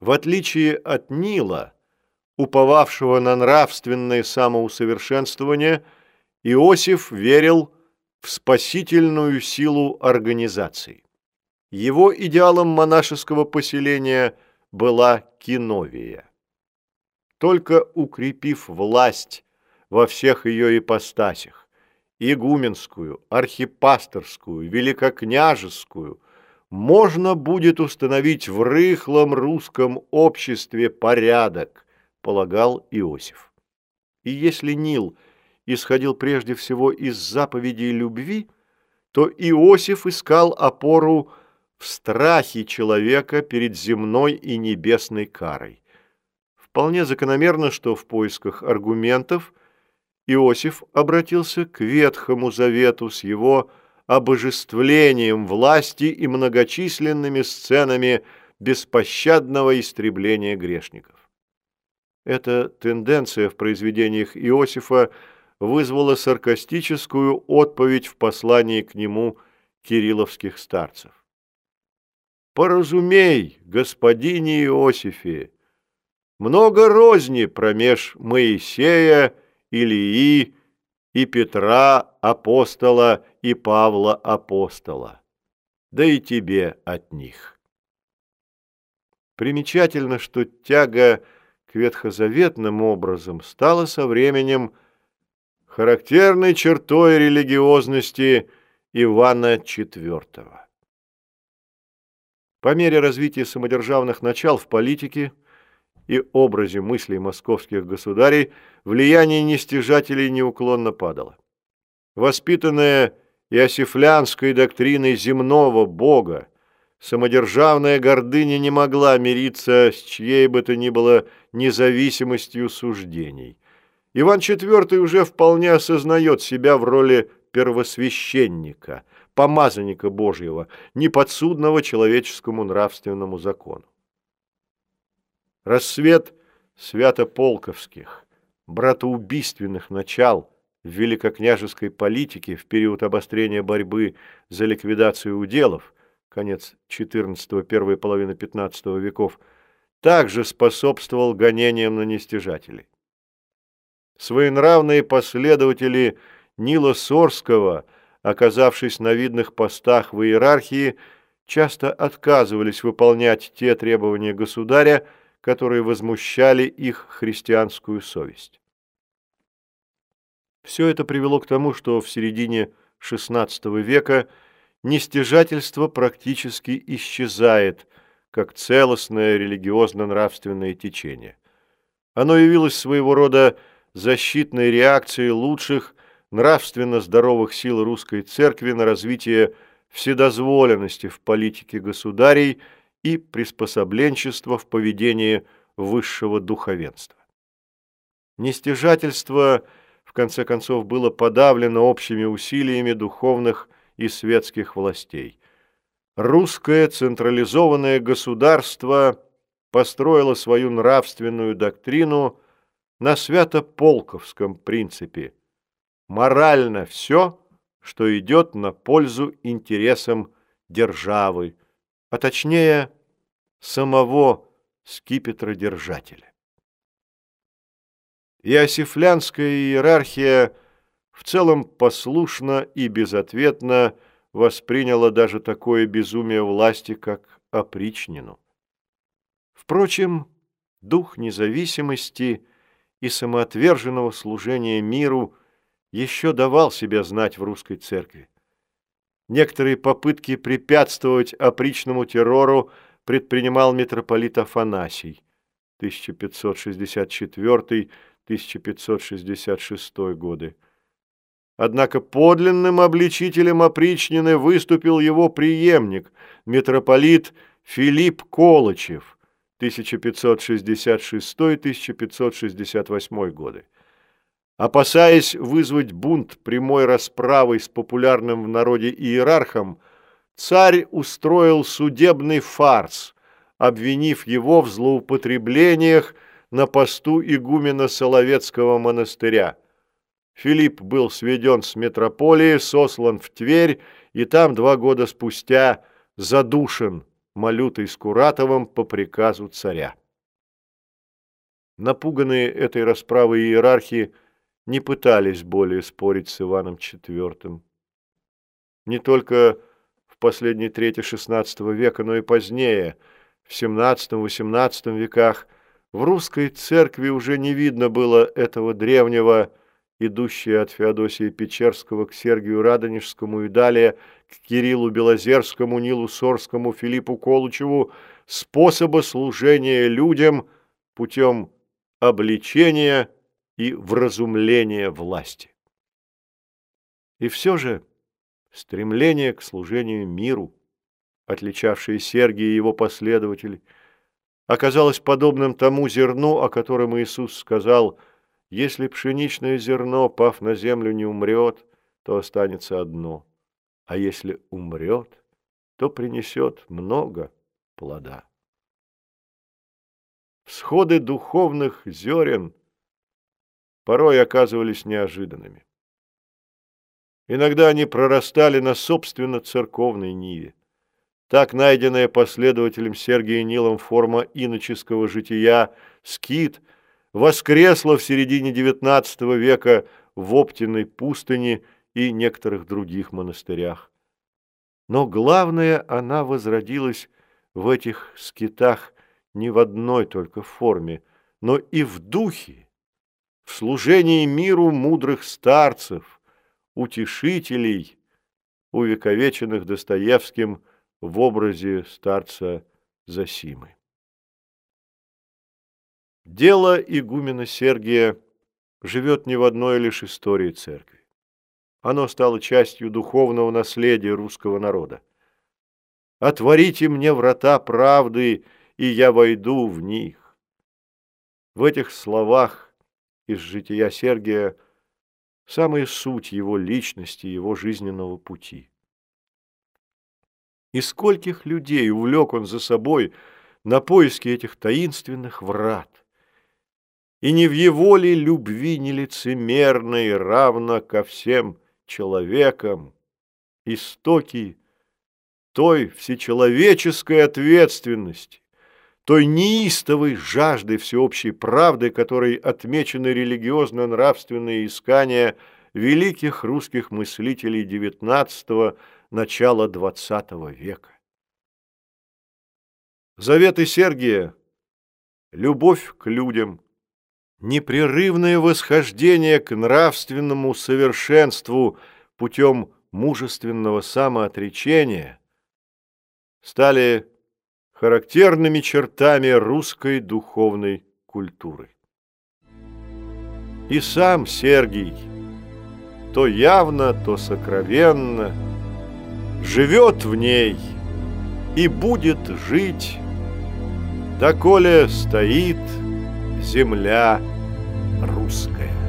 В отличие от Нила, уповавшего на нравственное самоусовершенствование, Иосиф верил в спасительную силу организации. Его идеалом монашеского поселения была киновия. Только укрепив власть во всех ее ипостасях, игуменскую, архипасторскую, великокняжескую, можно будет установить в рыхлом русском обществе порядок, полагал Иосиф. И если Нил исходил прежде всего из заповедей любви, то Иосиф искал опору в страхе человека перед земной и небесной карой. Вполне закономерно, что в поисках аргументов Иосиф обратился к Ветхому Завету с его обожествлением власти и многочисленными сценами беспощадного истребления грешников. Эта тенденция в произведениях Иосифа вызвала саркастическую отповедь в послании к нему кирилловских старцев. Поразумей, господине Иосифе, много розни промеж Моисея, Илии и Петра апостола и Павла апостола, да и тебе от них. Примечательно, что тяга к ветхозаветным образом стала со временем характерной чертой религиозности Ивана IV. По мере развития самодержавных начал в политике и образе мыслей московских государей влияние нестяжателей неуклонно падало. Воспитанная иосифлянской доктриной земного бога, самодержавная гордыня не могла мириться с чьей бы то ни было независимостью суждений. Иван IV уже вполне осознает себя в роли первосвященника – помазанника Божьего, неподсудного человеческому нравственному закону. Рассвет святополковских, братоубийственных начал в великокняжеской политике в период обострения борьбы за ликвидацию уделов, конец XIV – первая половина XV веков, также способствовал гонениям на нестяжателей. Своенравные последователи Нила Сорского – оказавшись на видных постах в иерархии, часто отказывались выполнять те требования государя, которые возмущали их христианскую совесть. Все это привело к тому, что в середине XVI века нестяжательство практически исчезает, как целостное религиозно-нравственное течение. Оно явилось своего рода защитной реакцией лучших нравственно здоровых сил русской церкви на развитие вседозволенности в политике государей и приспособленчества в поведении высшего духовенства. Нестяжательство, в конце концов, было подавлено общими усилиями духовных и светских властей. Русское централизованное государство построило свою нравственную доктрину на свято-полковском принципе – морально все, что идет на пользу интересам державы, а точнее самого скипетродержателя. Иосифлянская иерархия в целом послушно и безответно восприняла даже такое безумие власти, как опричнину. Впрочем, дух независимости и самоотверженного служения миру – еще давал себя знать в русской церкви. Некоторые попытки препятствовать опричному террору предпринимал митрополит Афанасий 1564-1566 годы. Однако подлинным обличителем опричнины выступил его преемник, митрополит Филипп Колычев 1566-1568 годы. Опасаясь вызвать бунт прямой расправой с популярным в народе иерархом, царь устроил судебный фарс, обвинив его в злоупотреблениях на посту игумена Соловецкого монастыря. Филипп был сведен с метрополии, сослан в Тверь и там два года спустя задушен Малютой Скуратовым по приказу царя. Напуганные этой расправой иерархии не пытались более спорить с Иваном IV. Не только в последней трети XVI века, но и позднее, в XVII-XVIII веках, в русской церкви уже не видно было этого древнего, идущего от Феодосия Печерского к Сергию Радонежскому и далее к Кириллу Белозерскому, Нилу Сорскому, Филиппу Колучеву, способа служения людям путем обличения и вразумления власти. И все же стремление к служению миру, отличавшее Сергия и его последователей, оказалось подобным тому зерну, о котором Иисус сказал, «Если пшеничное зерно, пав на землю, не умрет, то останется одно, а если умрет, то принесет много плода». Всходы духовных зерен порой оказывались неожиданными. Иногда они прорастали на собственно церковной ниве. Так найденная последователем Сергия Нилом форма иноческого жития «Скит» воскресла в середине XIX века в Оптиной пустыне и некоторых других монастырях. Но главное, она возродилась в этих скитах не в одной только форме, но и в духе, в служении миру мудрых старцев, утешителей, увековеченных Достоевским в образе старца Засимы. Дело игумена Сергия живет не в одной лишь истории церкви. Оно стало частью духовного наследия русского народа. «Отворите мне врата правды, и я войду в них». В этих словах из жития Сергия самая суть его личности, его жизненного пути. И скольких людей увлек он за собой на поиски этих таинственных врат. И не в его ли любви нелицемерной, равно ко всем человекам, истоки той всечеловеческой ответственности, той неистовой жаждой всеобщей правды, которой отмечены религиозно-нравственные искания великих русских мыслителей XIX начала XX века. Заветы Сергия – любовь к людям, непрерывное восхождение к нравственному совершенству путем мужественного самоотречения стали характерными чертами русской духовной культуры. И сам Сергий то явно, то сокровенно живет в ней и будет жить, доколе стоит земля русская.